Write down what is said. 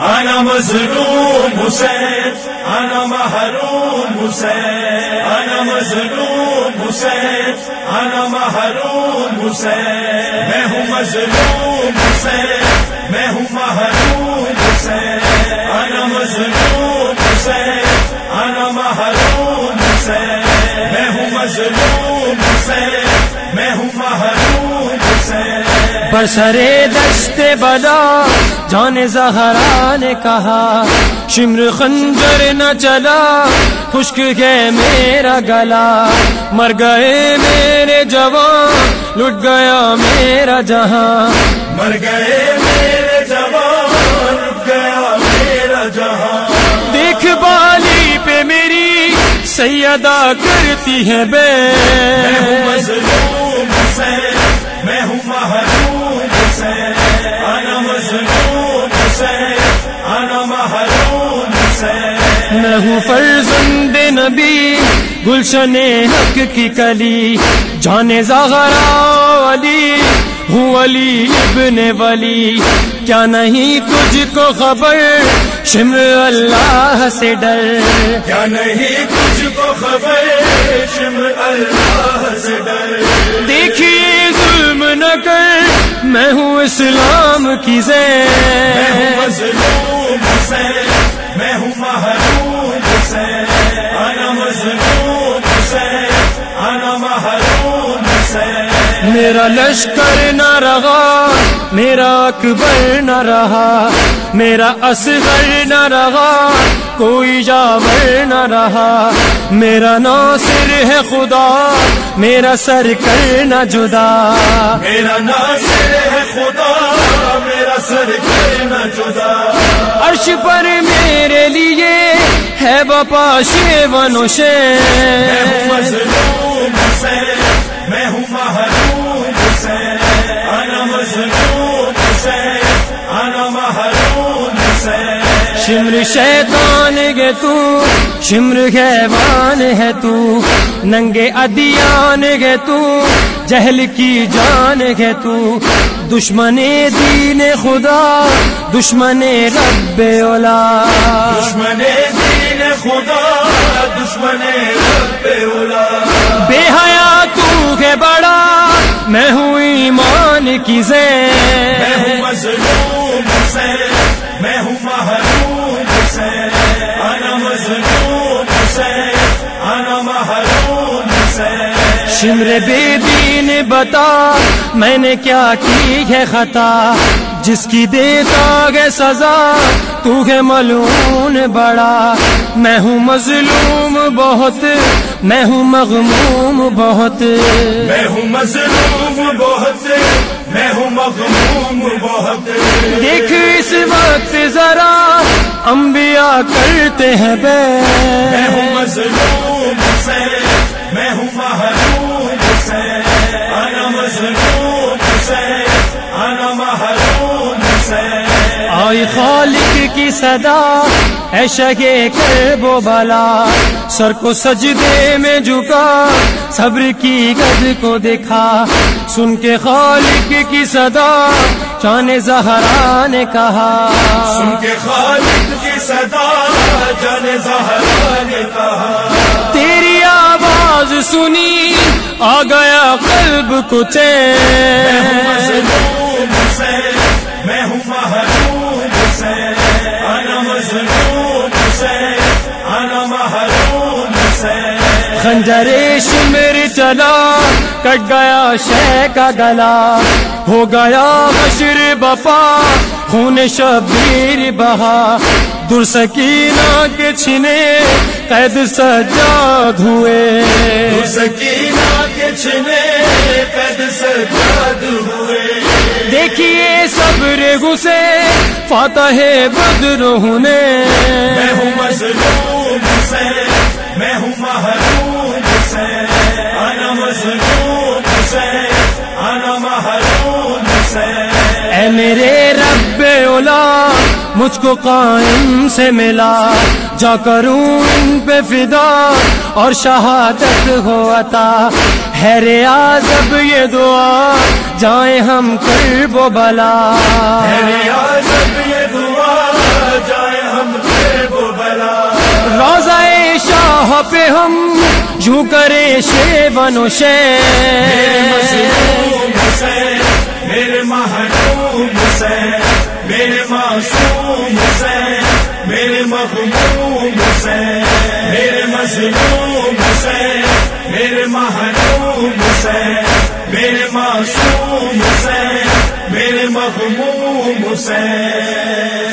انا مظلوم حسین انا محروم حسین انا مظلوم حسین انا محروم حسین۔ میں ہوں مظلوم حسین، میں ہوں محروم حسین۔ انا مظلوم حسین انا محروم حسین۔ میں ہوں مظلوم حسین، میں ہوں محروم حسین۔ برسرے دست بلا جان زہرا نے کہا شمر خنجر نہ چلا خشک گئے میرا گلا۔ مر گئے میرے جوان لٹ گیا میرا جہاں۔ مر گئے میرے جوان رک گیا میرا جہاں۔ دیکھ بالی پہ میری سیدہ کرتی ہے بے۔ میں ہوں مظلوم حسین۔ ہوں فرزند نبی گلشن حق کی کلی جانے زغرا علی ہوں علی ابن ولی۔ کیا نہیں تجھ کو خبر شمر اللہ سے ڈر۔ کیا نہیں تجھ کو خبر شمر اللہ سے ڈر۔ دیکھیے ظلم نہ کر میں ہوں اسلام کی میں ہوں زین مظلوم حسین میں ہوں میرا لشکر نہ رہا میرا اکبر نہ رہا میرا اصغر نہ رہا کوئی جاور نہ رہا میرا ناصر ہے خدا میرا سر کرنا جدا۔ میرا ناصر ہے خدا میرا سر کرنا جدا۔ عرش پر میرے لیے ہے بپا شیون و شمر شیطان گے تو شمر حیوان ہے تو۔ ننگے ادیان گے تو جہل کی جان ہے تو۔ دشمن دین خدا دشمن رب اولا۔ دشمن دین خدا دشمن رب اولا۔ بے حیا تو ہے بڑا ایمان کی میں زین ہوں مظلوم میں ہوں محروم انا مظلوم انا محروم شمر بے دین بتا میں نے کیا کی ہے خطا؟ جس کی دیتا ہے سزا تو ہے ملعون بڑا۔ میں ہوں مظلوم بہت میں ہوں مغموم بہت۔ میں ہوں مظلوم بہت میں ہوں مغموم بہت۔ دیکھ اس وقت ذرا انبیاء کرتے ہیں بے۔ میں ہوں مظلوم حسین میں ہوں محروم حسین۔ آئی خالق کی صدا اے شگے کر وہ بلا سر کو سجدے میں جھکا صبر کی گد کو دیکھا۔ سن کے خالق کی صدا چان زہرا نے کہا۔ سن کے خالق کی صدا جان زہرا نے کہا۔ تیری آواز سنی آ گیا قلب کو چین۔ میں ہوں محروم حسین انا مظلوم حسین انا محروم حسین خنجر شمر چلا، کٹ گیا شہ کا گلا۔ ہو گیا بشر بپا خون شبیر بہا۔ در سکینہ کے چھنے، قید سجاد ہوئے تو سکینہ کے چھنے قد سجاد ہوئے دیکھیے صبر گسے فاتح بدر ہونے۔ میں ہوں مظلوم حسین میں ہوں محروم حسین انا مظلوم حسین انا محروم حسین اے میرے رب اولا مجھ کو قائم سے ملا۔ جا کروں ان پہ فدا اور شہادت ہو عطا۔ ہے ریاضب یہ دعا جائیں ہم کرب و بلا۔ میرے آزم یہ دعا روزہ شاہ پہ ہم جھو کرے شے بنو شے میرے محروم حسین میرے معصوم حسین میرے محبوب حسین میرے مظلوم حسین۔ میرے محروم حسین میرے معصوم حسین میرے محبوب حسین